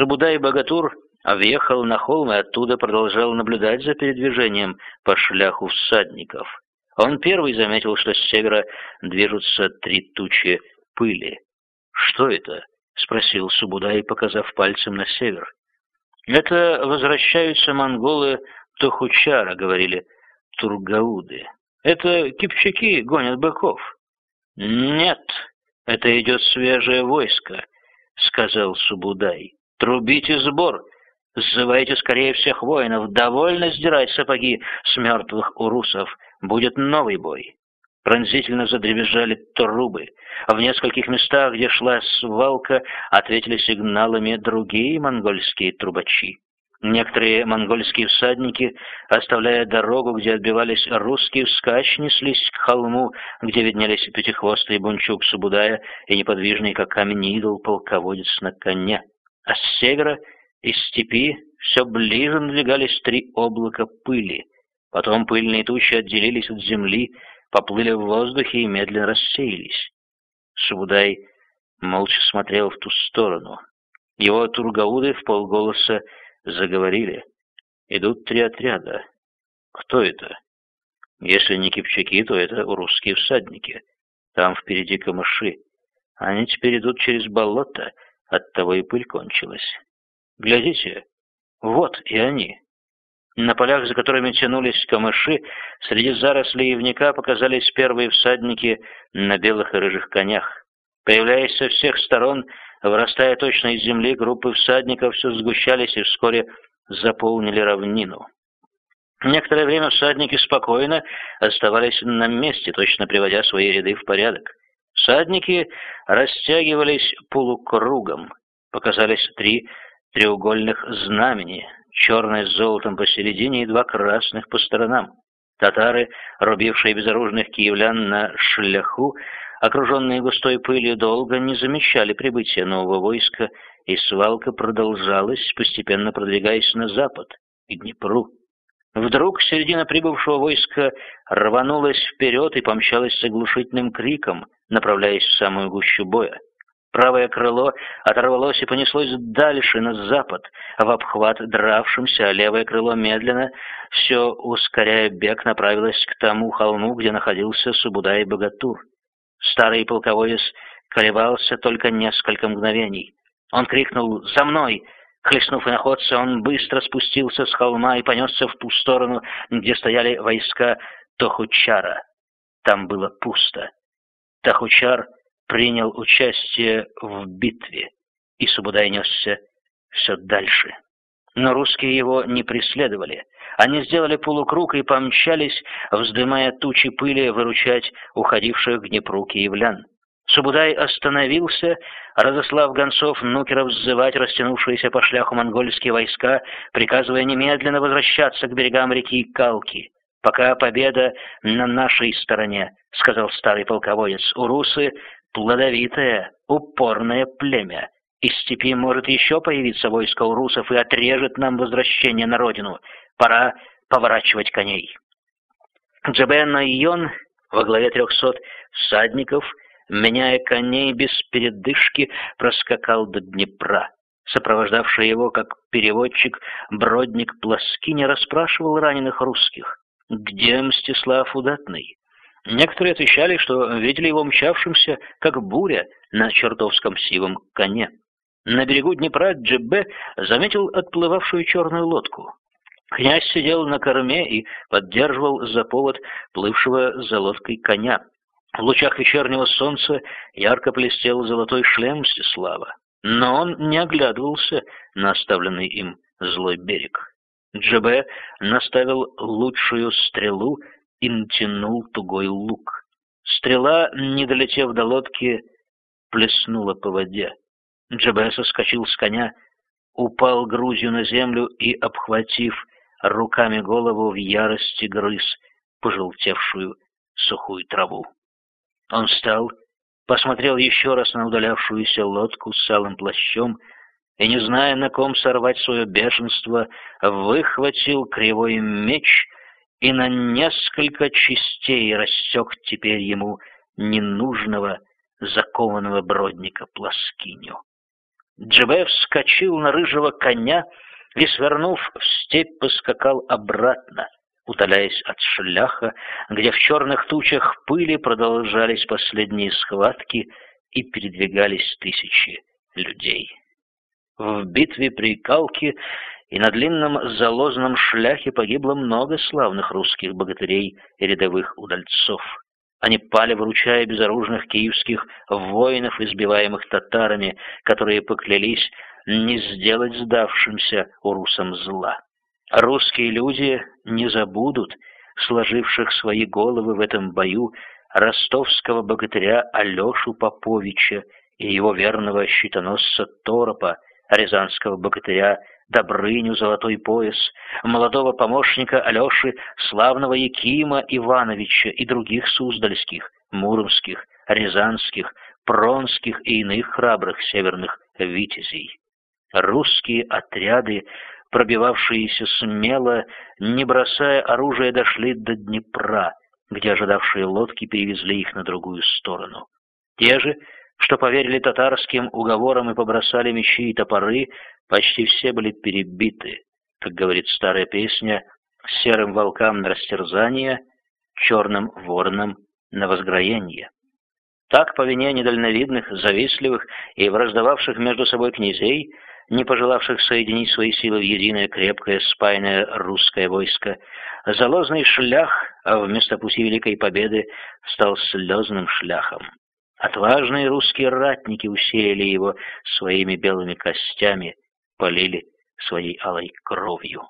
Субудай Богатур въехал на холм и оттуда продолжал наблюдать за передвижением по шляху всадников. Он первый заметил, что с севера движутся три тучи пыли. «Что это?» — спросил Субудай, показав пальцем на север. «Это возвращаются монголы Тохучара», — говорили Тургауды. «Это кипчаки гонят быков». «Нет, это идет свежее войско», — сказал Субудай. «Трубите сбор, сзывайте скорее всех воинов, довольно сдирать сапоги с мертвых урусов, будет новый бой». Пронзительно задребезжали трубы. В нескольких местах, где шла свалка, ответили сигналами другие монгольские трубачи. Некоторые монгольские всадники, оставляя дорогу, где отбивались русские, вскачь неслись к холму, где виднелись пятихвостый бунчук Субудая и неподвижный, как камень идол, полководец на коне. А с севера, из степи, все ближе надвигались три облака пыли. Потом пыльные тучи отделились от земли, поплыли в воздухе и медленно рассеялись. Субудай молча смотрел в ту сторону. Его тургауды в полголоса заговорили. Идут три отряда. Кто это? Если не кипчаки, то это русские всадники. Там впереди камыши. Они теперь идут через болото, оттого и пыль кончилась. Глядите, вот и они. На полях, за которыми тянулись камыши, среди зарослей ивника показались первые всадники на белых и рыжих конях. Появляясь со всех сторон, вырастая точно из земли, группы всадников все сгущались и вскоре заполнили равнину. Некоторое время всадники спокойно оставались на месте, точно приводя свои ряды в порядок. Всадники растягивались полукругом. Показались три треугольных знамени, черное с золотом посередине и два красных по сторонам. Татары, рубившие безоружных киевлян на шляху, окруженные густой пылью, долго не замечали прибытия нового войска, и свалка продолжалась, постепенно продвигаясь на запад, к Днепру. Вдруг середина прибывшего войска рванулась вперед и помчалась с оглушительным криком, направляясь в самую гущу боя. Правое крыло оторвалось и понеслось дальше, на запад, в обхват дравшимся, а левое крыло медленно, все ускоряя бег, направилось к тому холму, где находился Субудай Богатур. Старый полководец колебался только несколько мгновений. Он крикнул «За мной!» Хлестнув иноходца, он быстро спустился с холма и понесся в ту сторону, где стояли войска Тохучара. Там было пусто. Тохучар принял участие в битве, и Субудай несся все дальше. Но русские его не преследовали. Они сделали полукруг и помчались, вздымая тучи пыли, выручать уходивших к Днепру киевлян. Субудай остановился, разослав гонцов нукеров сзывать растянувшиеся по шляху монгольские войска, приказывая немедленно возвращаться к берегам реки Калки. «Пока победа на нашей стороне», — сказал старый полководец. «Урусы плодовитое, упорное племя. Из степи может еще появиться войско урусов и отрежет нам возвращение на родину. Пора поворачивать коней. Джабен Айон во главе трехсот всадников, меняя коней без передышки, проскакал до Днепра. Сопровождавший его, как переводчик, бродник Плоскиня расспрашивал раненых русских. «Где Мстислав Удатный?» Некоторые отвечали, что видели его мчавшимся, как буря, на чертовском сивом коне. На берегу Днепра Джебе заметил отплывавшую черную лодку. Князь сидел на корме и поддерживал за повод плывшего за лодкой коня. В лучах вечернего солнца ярко блестел золотой шлем Мстислава, но он не оглядывался на оставленный им злой берег. Джебе наставил лучшую стрелу и натянул тугой лук. Стрела, не долетев до лодки, плеснула по воде. Джабе соскочил с коня, упал грудью на землю и, обхватив руками голову, в ярости грыз пожелтевшую сухую траву. Он встал, посмотрел еще раз на удалявшуюся лодку с салым плащом и, не зная, на ком сорвать свое бешенство, выхватил кривой меч — и на несколько частей рассек теперь ему ненужного закованного бродника плоскиню. Джебе вскочил на рыжего коня и, свернув в степь, поскакал обратно, утоляясь от шляха, где в черных тучах пыли продолжались последние схватки и передвигались тысячи людей. В битве при Калке и на длинном залозном шляхе погибло много славных русских богатырей и рядовых удальцов. Они пали, выручая безоружных киевских воинов, избиваемых татарами, которые поклялись не сделать сдавшимся урусам зла. Русские люди не забудут сложивших свои головы в этом бою ростовского богатыря Алешу Поповича и его верного щитоносца Торопа, рязанского богатыря Добрыню Золотой Пояс, молодого помощника Алеши, славного Якима Ивановича и других суздальских, муромских, рязанских, пронских и иных храбрых северных витязей. Русские отряды, пробивавшиеся смело, не бросая оружие, дошли до Днепра, где ожидавшие лодки перевезли их на другую сторону. Те же, что поверили татарским уговорам и побросали мечи и топоры, почти все были перебиты, как говорит старая песня, серым волкам на растерзание, черным воронам на возгроение. Так, по вине недальновидных, завистливых и враждовавших между собой князей, не пожелавших соединить свои силы в единое крепкое спаянное русское войско, залозный шлях а вместо пути Великой Победы стал слезным шляхом. Отважные русские ратники усеяли его своими белыми костями, полили своей алой кровью.